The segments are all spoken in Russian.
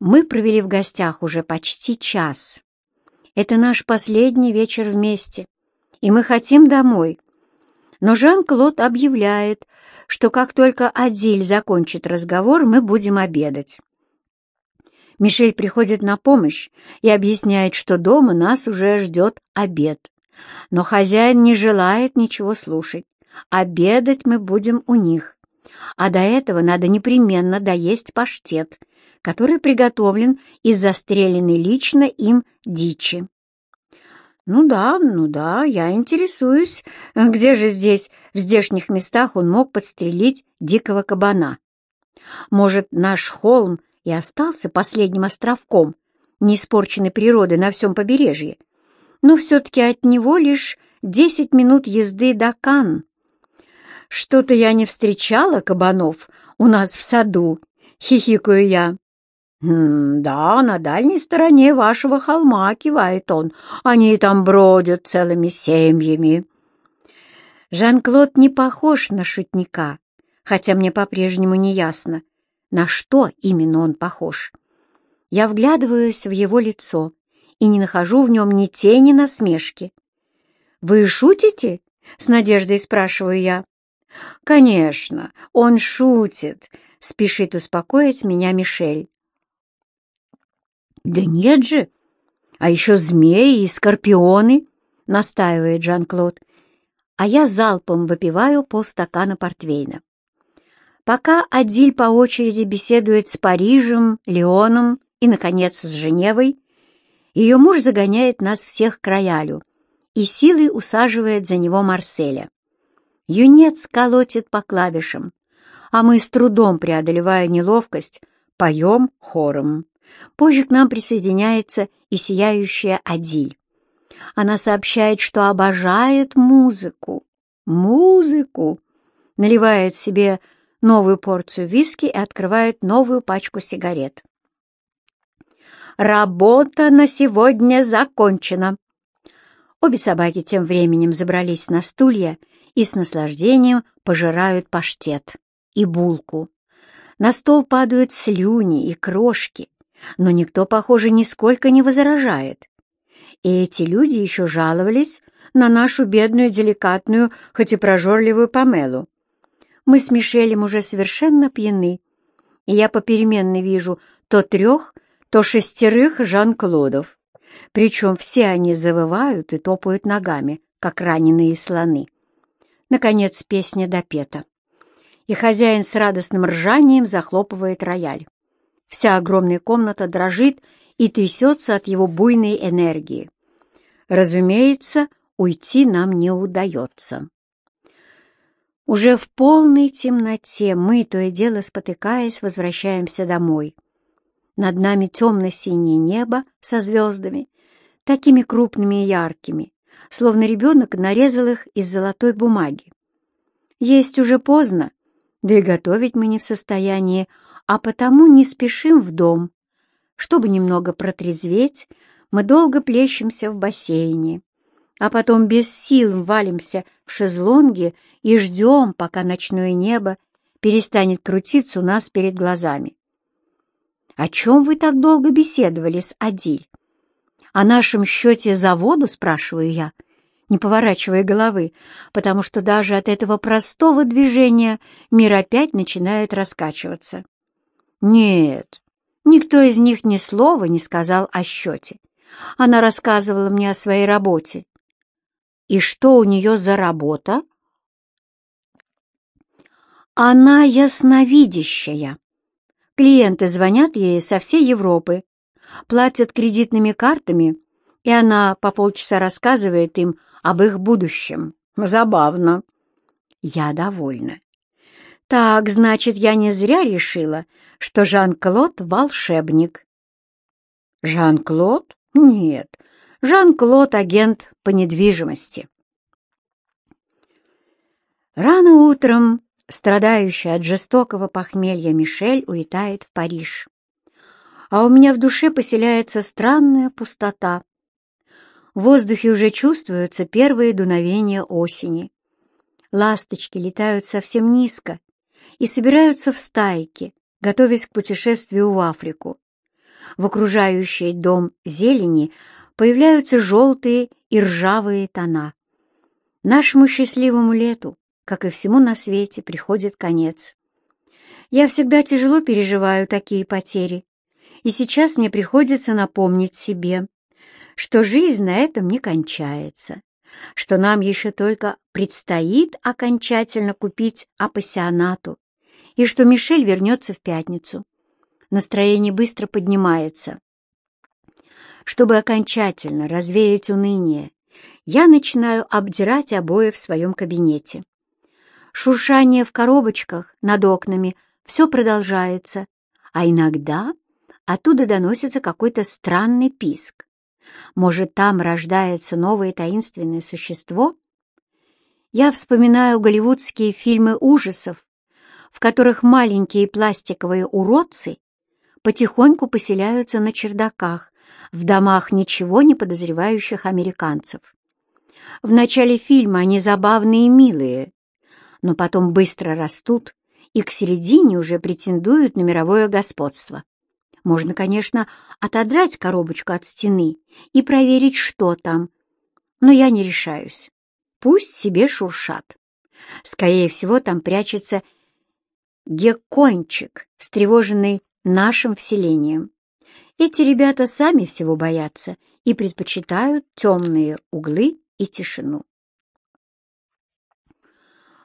Мы провели в гостях уже почти час. Это наш последний вечер вместе, и мы хотим домой. Но Жан-Клод объявляет, что как только Адиль закончит разговор, мы будем обедать. Мишель приходит на помощь и объясняет, что дома нас уже ждет обед. Но хозяин не желает ничего слушать. Обедать мы будем у них. А до этого надо непременно доесть паштет, который приготовлен из застреленной лично им дичи. Ну да, ну да, я интересуюсь, где же здесь, в здешних местах, он мог подстрелить дикого кабана. Может, наш холм и остался последним островком неиспорченной природы на всем побережье, но все-таки от него лишь десять минут езды до Кан. Что-то я не встречала кабанов у нас в саду, хихикаю я. «Да, на дальней стороне вашего холма», — кивает он. «Они там бродят целыми семьями». Жан-Клод не похож на шутника, хотя мне по-прежнему не ясно, на что именно он похож. Я вглядываюсь в его лицо и не нахожу в нем ни тени насмешки. «Вы шутите?» — с надеждой спрашиваю я. «Конечно, он шутит», — спешит успокоить меня Мишель. «Да нет же! А еще змеи и скорпионы!» — настаивает Жан-Клод. А я залпом выпиваю полстакана портвейна. Пока Адиль по очереди беседует с Парижем, Леоном и, наконец, с Женевой, ее муж загоняет нас всех к роялю и силой усаживает за него Марселя. Юнец колотит по клавишам, а мы с трудом, преодолевая неловкость, поем хором. Позже к нам присоединяется и сияющая Адиль. Она сообщает, что обожает музыку. Музыку! Наливает себе новую порцию виски и открывает новую пачку сигарет. «Работа на сегодня закончена!» Обе собаки тем временем забрались на стулья и с наслаждением пожирают паштет и булку. На стол падают слюни и крошки, но никто, похоже, нисколько не возражает. И эти люди еще жаловались на нашу бедную, деликатную, хоть и прожорливую Памелу. Мы с Мишелем уже совершенно пьяны, и я попеременно вижу то трех, то шестерых Жан-Клодов. Причем все они завывают и топают ногами, как раненые слоны. Наконец песня допета, и хозяин с радостным ржанием захлопывает рояль. Вся огромная комната дрожит и трясется от его буйной энергии. Разумеется, уйти нам не удается. Уже в полной темноте мы, то и дело спотыкаясь, возвращаемся домой. Над нами темно-синее небо со звездами, такими крупными и яркими, словно ребенок нарезал их из золотой бумаги. Есть уже поздно, да и готовить мы не в состоянии, а потому не спешим в дом. Чтобы немного протрезветь, мы долго плещемся в бассейне, а потом без сил валимся в шезлонге и ждем, пока ночное небо перестанет крутиться у нас перед глазами. «О чем вы так долго беседовали с Адиль?» «О нашем счете за воду?» — спрашиваю я, не поворачивая головы, потому что даже от этого простого движения мир опять начинает раскачиваться. Нет, никто из них ни слова не сказал о счете. Она рассказывала мне о своей работе. И что у нее за работа? Она ясновидящая. Клиенты звонят ей со всей Европы, платят кредитными картами, и она по полчаса рассказывает им об их будущем. Забавно. Я довольна. Так, значит, я не зря решила, что Жан-Клод — волшебник. Жан-Клод? Нет, Жан-Клод — агент по недвижимости. Рано утром страдающая от жестокого похмелья Мишель улетает в Париж. А у меня в душе поселяется странная пустота. В воздухе уже чувствуются первые дуновения осени. Ласточки летают совсем низко и собираются в стайки, готовясь к путешествию в Африку. В окружающей дом зелени появляются желтые и ржавые тона. Нашему счастливому лету, как и всему на свете, приходит конец. Я всегда тяжело переживаю такие потери, и сейчас мне приходится напомнить себе, что жизнь на этом не кончается, что нам еще только предстоит окончательно купить апассионату, и что Мишель вернется в пятницу. Настроение быстро поднимается. Чтобы окончательно развеять уныние, я начинаю обдирать обои в своем кабинете. Шуршание в коробочках над окнами все продолжается, а иногда оттуда доносится какой-то странный писк. Может, там рождается новое таинственное существо? Я вспоминаю голливудские фильмы ужасов, в которых маленькие пластиковые уродцы потихоньку поселяются на чердаках, в домах ничего не подозревающих американцев. В начале фильма они забавные и милые, но потом быстро растут и к середине уже претендуют на мировое господство. Можно, конечно, отодрать коробочку от стены и проверить, что там, но я не решаюсь. Пусть себе шуршат. Скорее всего, там прячется геккончик, встревоженный нашим вселением. Эти ребята сами всего боятся и предпочитают темные углы и тишину.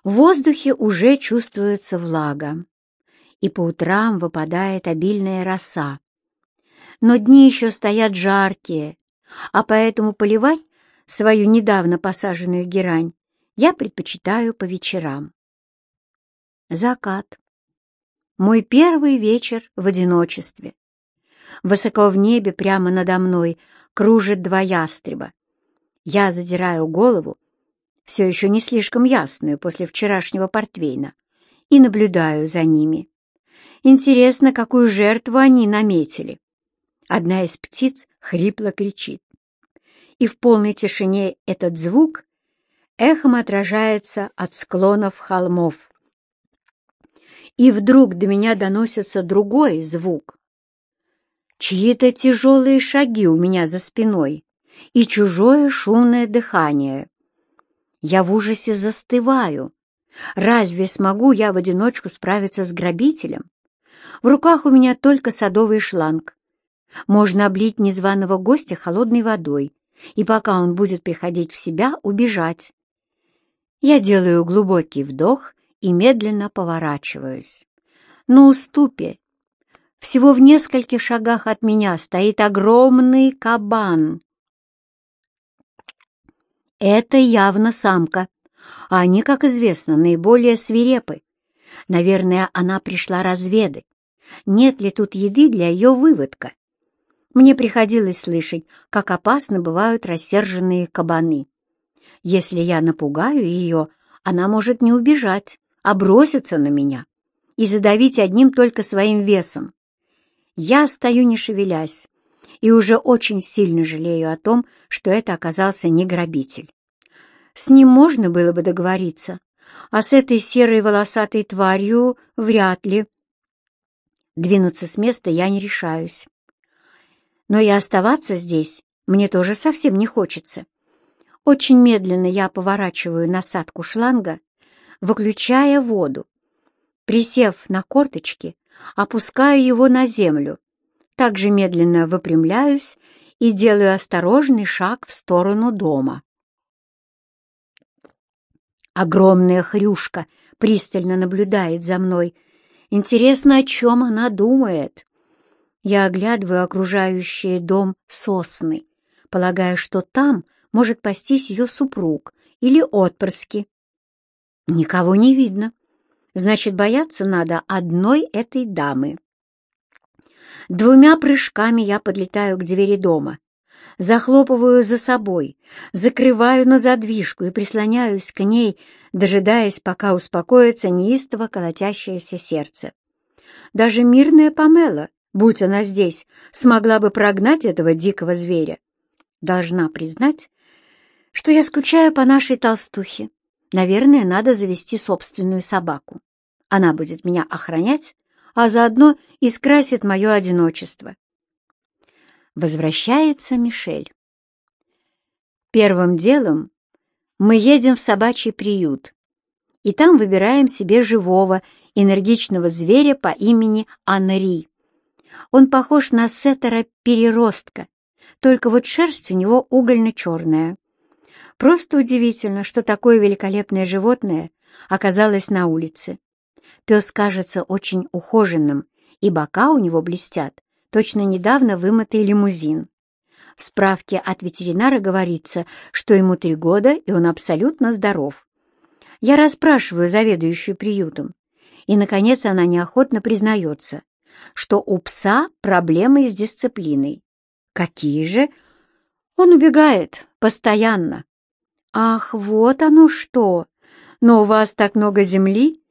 В воздухе уже чувствуется влага, и по утрам выпадает обильная роса. Но дни еще стоят жаркие, а поэтому поливать свою недавно посаженную герань я предпочитаю по вечерам. Закат. Мой первый вечер в одиночестве. Высоко в небе прямо надо мной кружит два ястреба. Я задираю голову все еще не слишком ясную после вчерашнего портвейна, и наблюдаю за ними. Интересно, какую жертву они наметили. Одна из птиц хрипло кричит. И в полной тишине этот звук эхом отражается от склонов холмов. И вдруг до меня доносится другой звук. Чьи-то тяжелые шаги у меня за спиной и чужое шумное дыхание. Я в ужасе застываю. Разве смогу я в одиночку справиться с грабителем? В руках у меня только садовый шланг. Можно облить незваного гостя холодной водой, и пока он будет приходить в себя, убежать. Я делаю глубокий вдох и медленно поворачиваюсь. На уступе, всего в нескольких шагах от меня, стоит огромный кабан. Это явно самка, а они, как известно, наиболее свирепы. Наверное, она пришла разведать, нет ли тут еды для ее выводка. Мне приходилось слышать, как опасно бывают рассерженные кабаны. Если я напугаю ее, она может не убежать, а броситься на меня и задавить одним только своим весом. Я стою не шевелясь, и уже очень сильно жалею о том, что это оказался не грабитель. С ним можно было бы договориться, а с этой серой волосатой тварью вряд ли. Двинуться с места я не решаюсь. Но и оставаться здесь мне тоже совсем не хочется. Очень медленно я поворачиваю насадку шланга, выключая воду. Присев на корточки, опускаю его на землю также медленно выпрямляюсь и делаю осторожный шаг в сторону дома. Огромная хрюшка пристально наблюдает за мной. Интересно, о чем она думает. Я оглядываю окружающий дом сосны, полагая, что там может пастись ее супруг или отпрыски. Никого не видно. Значит, бояться надо одной этой дамы. Двумя прыжками я подлетаю к двери дома, захлопываю за собой, закрываю на задвижку и прислоняюсь к ней, дожидаясь, пока успокоится неистово колотящееся сердце. Даже мирная Памела, будь она здесь, смогла бы прогнать этого дикого зверя. Должна признать, что я скучаю по нашей толстухе. Наверное, надо завести собственную собаку. Она будет меня охранять, а заодно и скрасит мое одиночество. Возвращается Мишель. Первым делом мы едем в собачий приют, и там выбираем себе живого, энергичного зверя по имени Анри. Он похож на сеттера-переростка, только вот шерсть у него угольно-черная. Просто удивительно, что такое великолепное животное оказалось на улице. Пес кажется очень ухоженным, и бока у него блестят, точно недавно вымытый лимузин. В справке от ветеринара говорится, что ему три года, и он абсолютно здоров. Я расспрашиваю заведующую приютом, и, наконец, она неохотно признается, что у пса проблемы с дисциплиной. Какие же? Он убегает постоянно. Ах, вот оно что! Но у вас так много земли,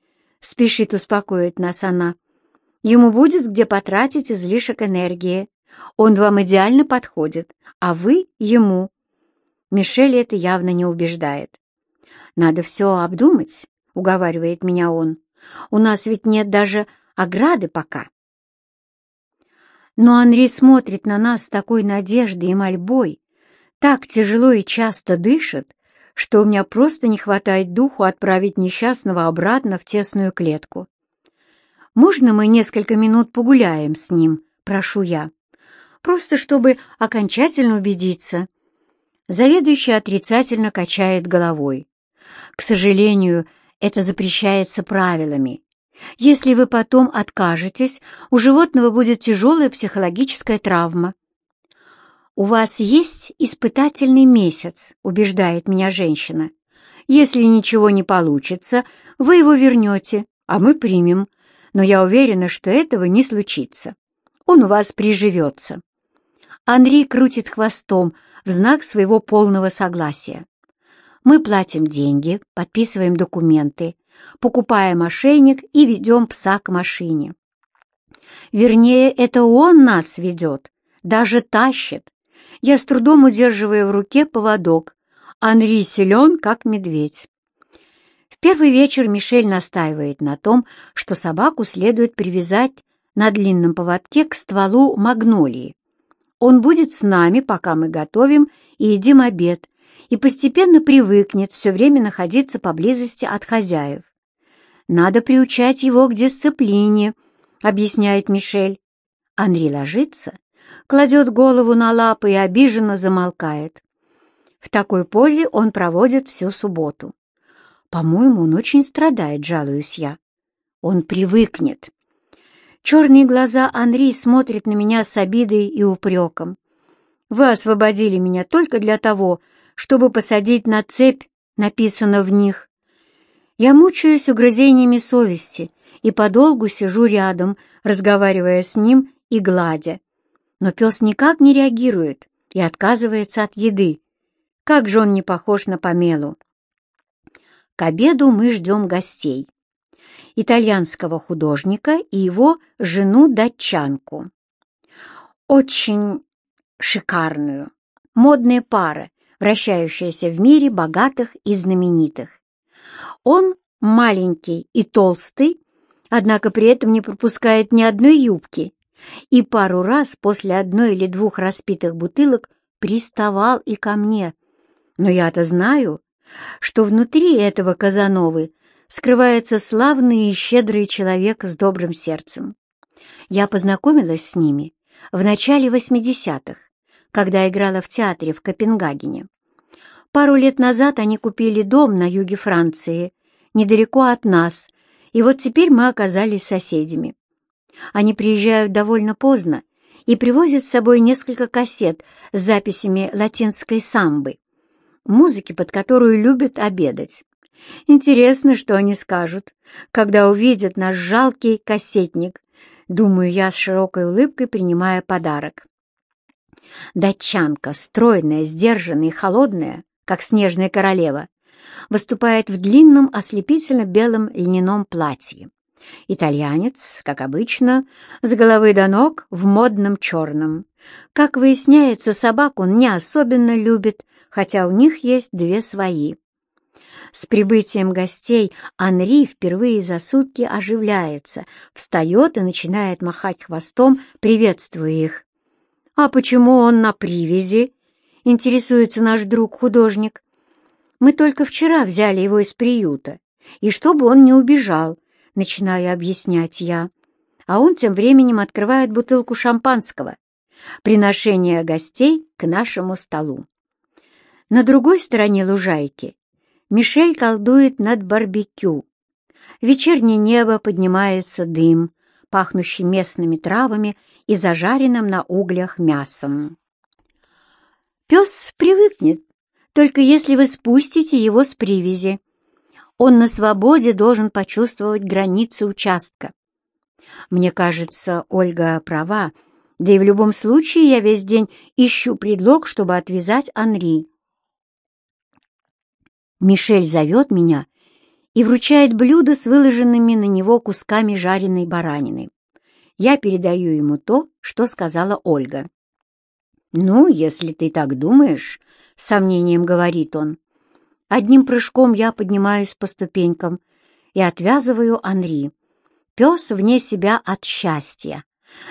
спешит успокоить нас она. Ему будет где потратить излишек энергии. Он вам идеально подходит, а вы — ему. Мишель это явно не убеждает. «Надо все обдумать», — уговаривает меня он. «У нас ведь нет даже ограды пока». Но Анри смотрит на нас с такой надеждой и мольбой, так тяжело и часто дышит, что у меня просто не хватает духу отправить несчастного обратно в тесную клетку. «Можно мы несколько минут погуляем с ним?» — прошу я. «Просто чтобы окончательно убедиться». Заведующий отрицательно качает головой. «К сожалению, это запрещается правилами. Если вы потом откажетесь, у животного будет тяжелая психологическая травма. «У вас есть испытательный месяц», — убеждает меня женщина. «Если ничего не получится, вы его вернете, а мы примем. Но я уверена, что этого не случится. Он у вас приживется». Анри крутит хвостом в знак своего полного согласия. Мы платим деньги, подписываем документы, покупаем ошейник и ведем пса к машине. Вернее, это он нас ведет, даже тащит. Я с трудом удерживаю в руке поводок. Анри силен, как медведь. В первый вечер Мишель настаивает на том, что собаку следует привязать на длинном поводке к стволу магнолии. Он будет с нами, пока мы готовим и едим обед, и постепенно привыкнет все время находиться поблизости от хозяев. «Надо приучать его к дисциплине», — объясняет Мишель. Анри ложится, кладет голову на лапы и обиженно замолкает. В такой позе он проводит всю субботу. По-моему, он очень страдает, жалуюсь я. Он привыкнет. Черные глаза Анри смотрят на меня с обидой и упреком. Вы освободили меня только для того, чтобы посадить на цепь, написано в них. Я мучаюсь угрызениями совести и подолгу сижу рядом, разговаривая с ним и гладя. Но пес никак не реагирует и отказывается от еды. Как же он не похож на помелу. К обеду мы ждем гостей. Итальянского художника и его жену-датчанку. Очень шикарную, модная пара, вращающаяся в мире богатых и знаменитых. Он маленький и толстый, однако при этом не пропускает ни одной юбки, и пару раз после одной или двух распитых бутылок приставал и ко мне. Но я-то знаю, что внутри этого Казановы скрывается славный и щедрый человек с добрым сердцем. Я познакомилась с ними в начале 80-х, когда играла в театре в Копенгагене. Пару лет назад они купили дом на юге Франции, недалеко от нас, и вот теперь мы оказались соседями. Они приезжают довольно поздно и привозят с собой несколько кассет с записями латинской самбы, музыки, под которую любят обедать. Интересно, что они скажут, когда увидят наш жалкий кассетник, думаю я с широкой улыбкой, принимая подарок. Датчанка, стройная, сдержанная и холодная, как снежная королева, выступает в длинном ослепительно-белом льняном платье. Итальянец, как обычно, с головы до ног в модном черном. Как выясняется, собак он не особенно любит, хотя у них есть две свои. С прибытием гостей Анри впервые за сутки оживляется, встает и начинает махать хвостом, приветствуя их. «А почему он на привязи?» — интересуется наш друг-художник. «Мы только вчера взяли его из приюта, и чтобы он не убежал, начинаю объяснять я. А он тем временем открывает бутылку шампанского. Приношение гостей к нашему столу. На другой стороне лужайки Мишель колдует над барбекю. В вечернее небо поднимается дым, пахнущий местными травами и зажаренным на углях мясом. Пес привыкнет, только если вы спустите его с привязи. Он на свободе должен почувствовать границы участка. Мне кажется, Ольга права, да и в любом случае я весь день ищу предлог, чтобы отвязать Анри. Мишель зовет меня и вручает блюдо с выложенными на него кусками жареной баранины. Я передаю ему то, что сказала Ольга. «Ну, если ты так думаешь», — с сомнением говорит он. Одним прыжком я поднимаюсь по ступенькам и отвязываю Анри. Пес вне себя от счастья.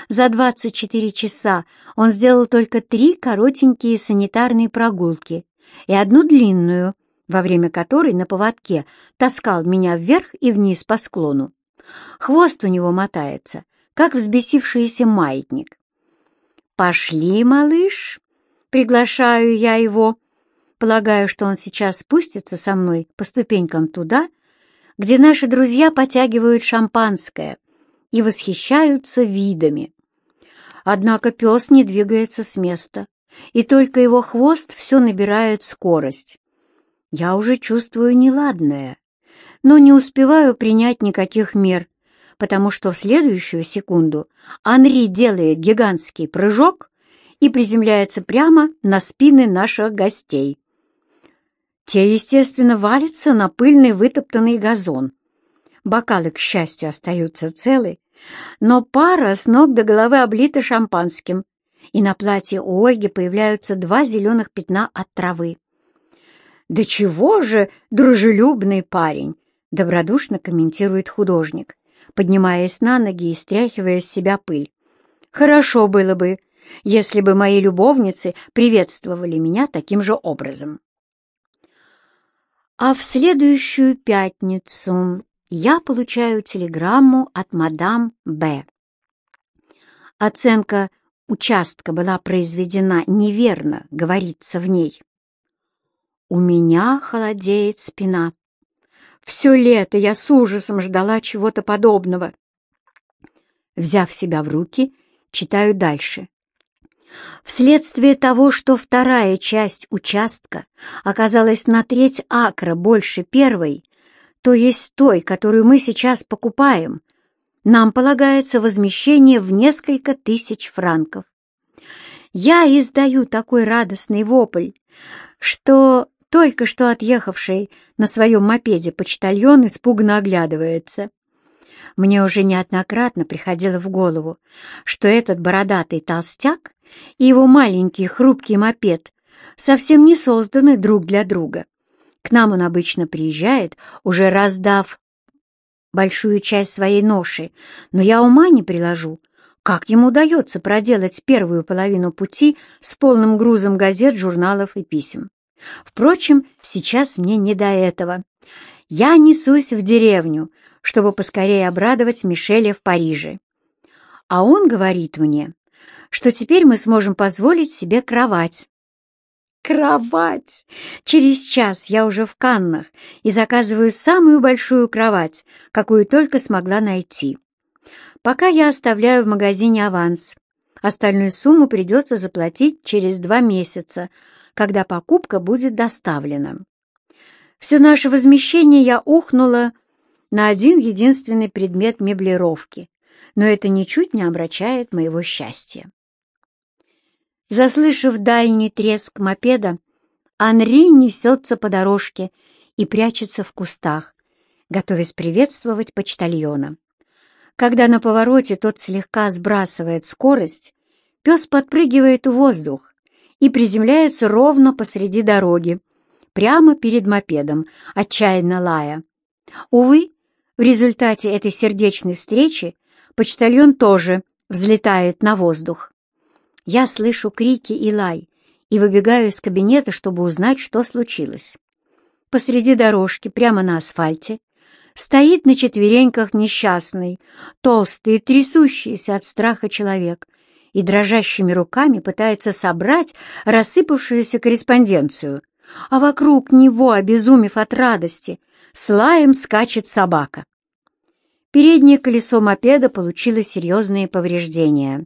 За 24 часа он сделал только три коротенькие санитарные прогулки и одну длинную, во время которой на поводке таскал меня вверх и вниз по склону. Хвост у него мотается, как взбесившийся маятник. «Пошли, малыш!» — приглашаю я его. Полагаю, что он сейчас спустится со мной по ступенькам туда, где наши друзья потягивают шампанское и восхищаются видами. Однако пес не двигается с места, и только его хвост все набирает скорость. Я уже чувствую неладное, но не успеваю принять никаких мер, потому что в следующую секунду Анри делает гигантский прыжок и приземляется прямо на спины наших гостей. Те, естественно, валятся на пыльный вытоптанный газон. Бокалы, к счастью, остаются целы, но пара с ног до головы облита шампанским, и на платье у Ольги появляются два зеленых пятна от травы. «Да чего же, дружелюбный парень!» — добродушно комментирует художник поднимаясь на ноги и стряхивая с себя пыль. «Хорошо было бы, если бы мои любовницы приветствовали меня таким же образом». А в следующую пятницу я получаю телеграмму от мадам Б. Оценка участка была произведена неверно, говорится в ней. У меня холодеет спина. Все лето я с ужасом ждала чего-то подобного. Взяв себя в руки, читаю дальше. Вследствие того, что вторая часть участка оказалась на треть акра больше первой, то есть той, которую мы сейчас покупаем, нам полагается возмещение в несколько тысяч франков. Я издаю такой радостный вопль, что только что отъехавший на своем мопеде почтальон испуганно оглядывается. Мне уже неоднократно приходило в голову, что этот бородатый толстяк и его маленький хрупкий мопед совсем не созданы друг для друга. К нам он обычно приезжает, уже раздав большую часть своей ноши, но я ума не приложу, как ему удается проделать первую половину пути с полным грузом газет, журналов и писем. Впрочем, сейчас мне не до этого. Я несусь в деревню, чтобы поскорее обрадовать Мишеля в Париже. А он говорит мне, что теперь мы сможем позволить себе кровать. Кровать! Через час я уже в Каннах и заказываю самую большую кровать, какую только смогла найти. Пока я оставляю в магазине аванс. Остальную сумму придется заплатить через два месяца, когда покупка будет доставлена. Все наше возмещение я ухнула на один единственный предмет меблировки, но это ничуть не обращает моего счастья. Заслышав дальний треск мопеда, Анри несется по дорожке и прячется в кустах, готовясь приветствовать почтальона. Когда на повороте тот слегка сбрасывает скорость, пес подпрыгивает в воздух, и приземляется ровно посреди дороги, прямо перед мопедом, отчаянно лая. Увы, в результате этой сердечной встречи почтальон тоже взлетает на воздух. Я слышу крики и лай и выбегаю из кабинета, чтобы узнать, что случилось. Посреди дорожки, прямо на асфальте, стоит на четвереньках несчастный, толстый трясущийся от страха человек и дрожащими руками пытается собрать рассыпавшуюся корреспонденцию, а вокруг него, обезумев от радости, с лаем скачет собака. Переднее колесо мопеда получило серьезные повреждения.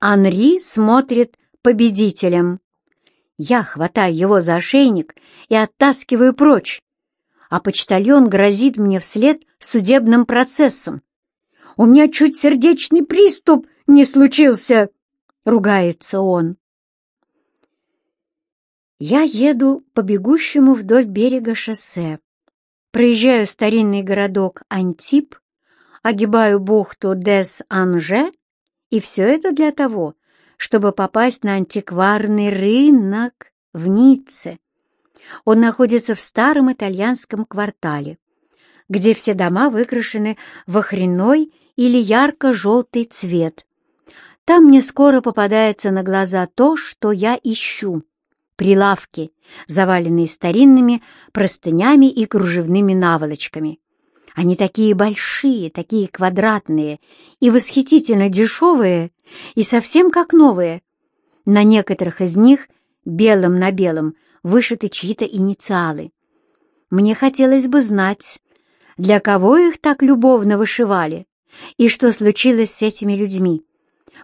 Анри смотрит победителем. Я хватаю его за ошейник и оттаскиваю прочь, а почтальон грозит мне вслед судебным процессом. «У меня чуть сердечный приступ не случился!» — ругается он. Я еду по бегущему вдоль берега шоссе, проезжаю старинный городок Антип, огибаю бухту Дес-Анже, и все это для того, чтобы попасть на антикварный рынок в Ницце. Он находится в старом итальянском квартале, где все дома выкрашены в охряной или ярко-желтый цвет. Там мне скоро попадается на глаза то, что я ищу. Прилавки, заваленные старинными простынями и кружевными наволочками. Они такие большие, такие квадратные и восхитительно дешевые, и совсем как новые. На некоторых из них белым на белом вышиты чьи-то инициалы. Мне хотелось бы знать, для кого их так любовно вышивали, и что случилось с этими людьми,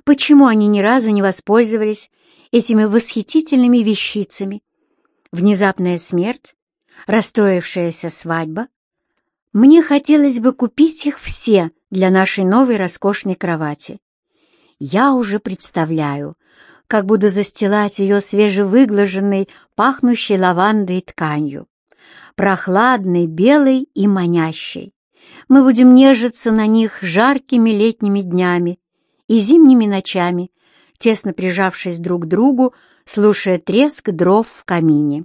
почему они ни разу не воспользовались этими восхитительными вещицами. Внезапная смерть, расстроившаяся свадьба. Мне хотелось бы купить их все для нашей новой роскошной кровати. Я уже представляю, как буду застилать ее свежевыглаженной, пахнущей лавандой тканью, прохладной, белой и манящей. Мы будем нежиться на них жаркими летними днями и зимними ночами, тесно прижавшись друг к другу, слушая треск дров в камине.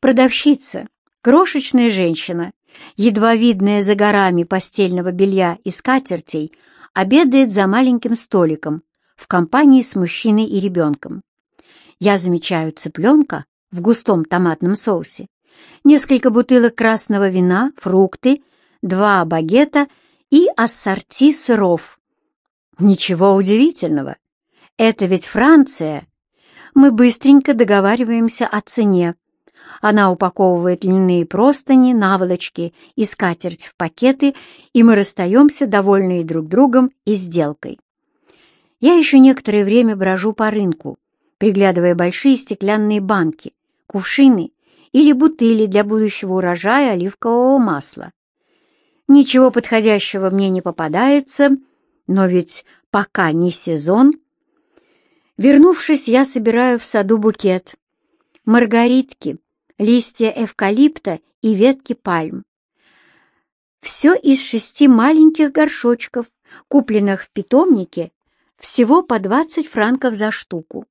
Продавщица, крошечная женщина, едва видная за горами постельного белья и скатертей, обедает за маленьким столиком, в компании с мужчиной и ребенком. Я замечаю цыпленка в густом томатном соусе, несколько бутылок красного вина, фрукты, два багета и ассорти сыров. Ничего удивительного. Это ведь Франция. Мы быстренько договариваемся о цене. Она упаковывает льняные простыни, наволочки и скатерть в пакеты, и мы расстаемся, довольные друг другом и сделкой. Я еще некоторое время брожу по рынку, приглядывая большие стеклянные банки, кувшины или бутыли для будущего урожая оливкового масла. Ничего подходящего мне не попадается, но ведь пока не сезон. Вернувшись, я собираю в саду букет. Маргаритки, листья эвкалипта и ветки пальм. Все из шести маленьких горшочков, купленных в питомнике всего по 20 франков за штуку.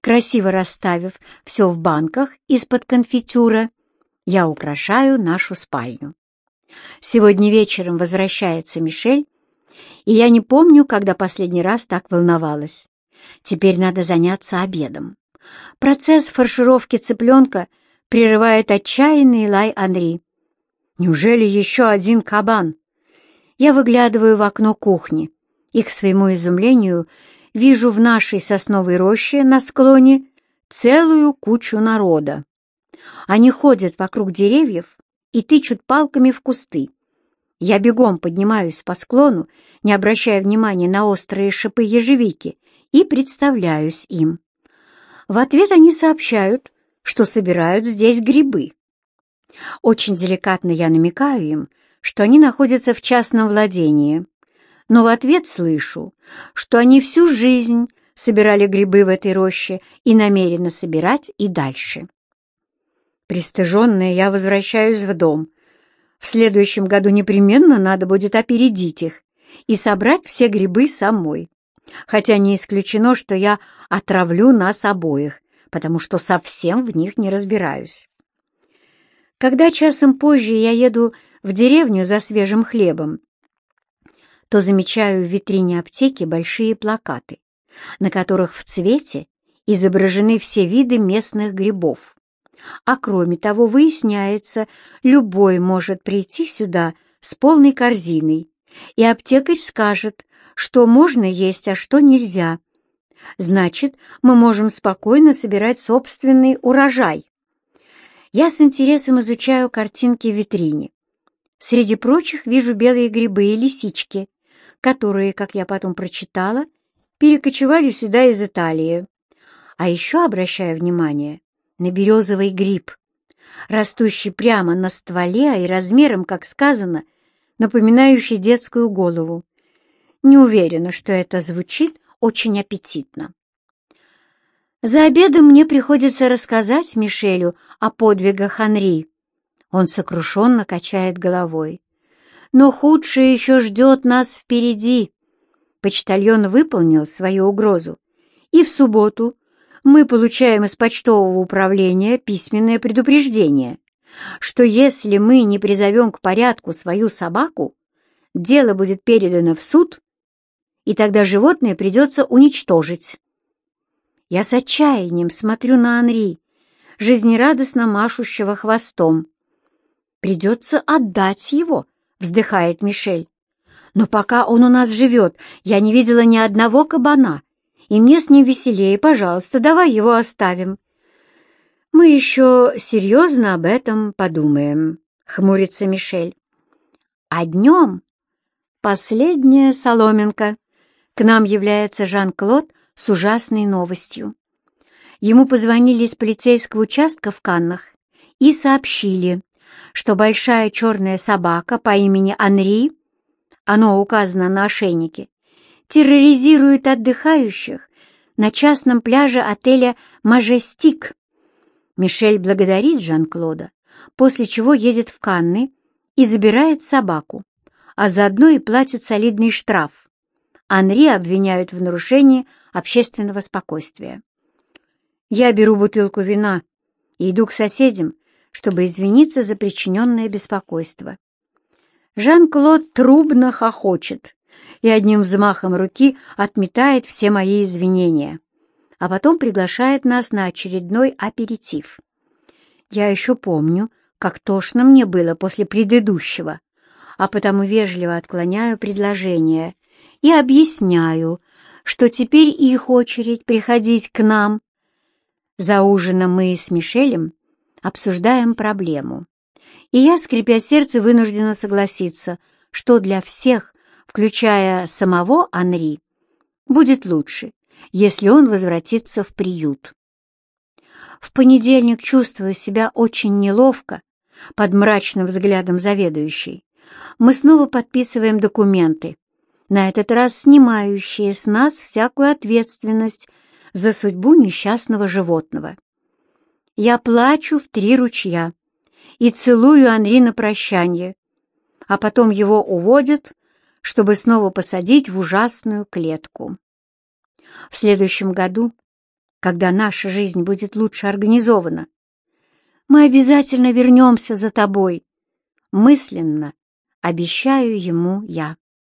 Красиво расставив все в банках из-под конфитюра, я украшаю нашу спальню. Сегодня вечером возвращается Мишель, и я не помню, когда последний раз так волновалась. Теперь надо заняться обедом. Процесс фаршировки цыпленка прерывает отчаянный лай Анри. Неужели еще один кабан? Я выглядываю в окно кухни и, к своему изумлению, вижу в нашей сосновой роще на склоне целую кучу народа. Они ходят вокруг деревьев и тычут палками в кусты. Я бегом поднимаюсь по склону, не обращая внимания на острые шипы ежевики, и представляюсь им. В ответ они сообщают, что собирают здесь грибы. Очень деликатно я намекаю им, что они находятся в частном владении, но в ответ слышу, что они всю жизнь собирали грибы в этой роще и намерены собирать и дальше. Пристыженная, я возвращаюсь в дом. В следующем году непременно надо будет опередить их и собрать все грибы самой. Хотя не исключено, что я отравлю нас обоих, потому что совсем в них не разбираюсь. Когда часом позже я еду в деревню за свежим хлебом, то замечаю в витрине аптеки большие плакаты. на которых в цвете изображены все виды местных грибов. А кроме того, выясняется, любой может прийти сюда с полной корзиной, и аптекарь скажет, что можно есть, а что нельзя. Значит, мы можем спокойно собирать собственный урожай. Я с интересом изучаю картинки в витрине. Среди прочих вижу белые грибы и лисички, которые, как я потом прочитала, перекочевали сюда из Италии. А еще обращаю внимание на березовый гриб, растущий прямо на стволе и размером, как сказано, напоминающий детскую голову. Не уверена, что это звучит очень аппетитно. За обедом мне приходится рассказать Мишелю о подвигах Анри. Он сокрушенно качает головой. Но худшее еще ждет нас впереди. Почтальон выполнил свою угрозу, и в субботу мы получаем из почтового управления письменное предупреждение, что если мы не призовем к порядку свою собаку, дело будет передано в суд, и тогда животное придется уничтожить. Я с отчаянием смотрю на Анри, жизнерадостно машущего хвостом. «Придется отдать его», — вздыхает Мишель. «Но пока он у нас живет, я не видела ни одного кабана, и мне с ним веселее, пожалуйста, давай его оставим». «Мы еще серьезно об этом подумаем», — хмурится Мишель. «А днем последняя соломинка. К нам является Жан-Клод с ужасной новостью. Ему позвонили из полицейского участка в Каннах и сообщили, что большая черная собака по имени Анри, оно указано на ошейнике, терроризирует отдыхающих на частном пляже отеля «Мажестик». Мишель благодарит Жан-Клода, после чего едет в Канны и забирает собаку, а заодно и платит солидный штраф. Анри обвиняют в нарушении общественного спокойствия. Я беру бутылку вина и иду к соседям, чтобы извиниться за причиненное беспокойство. Жан-Клод трубно хохочет и одним взмахом руки отметает все мои извинения, а потом приглашает нас на очередной аперитив. Я еще помню, как тошно мне было после предыдущего, а потому вежливо отклоняю предложение и объясняю, что теперь их очередь приходить к нам. За ужином мы с Мишелем обсуждаем проблему. И я, скрипя сердце, вынуждена согласиться, что для всех, включая самого Анри, будет лучше, если он возвратится в приют. В понедельник чувствую себя очень неловко под мрачным взглядом заведующей. Мы снова подписываем документы, на этот раз снимающие с нас всякую ответственность за судьбу несчастного животного. Я плачу в три ручья и целую Анри на прощание, а потом его уводят, чтобы снова посадить в ужасную клетку. В следующем году, когда наша жизнь будет лучше организована, мы обязательно вернемся за тобой. Мысленно обещаю ему я.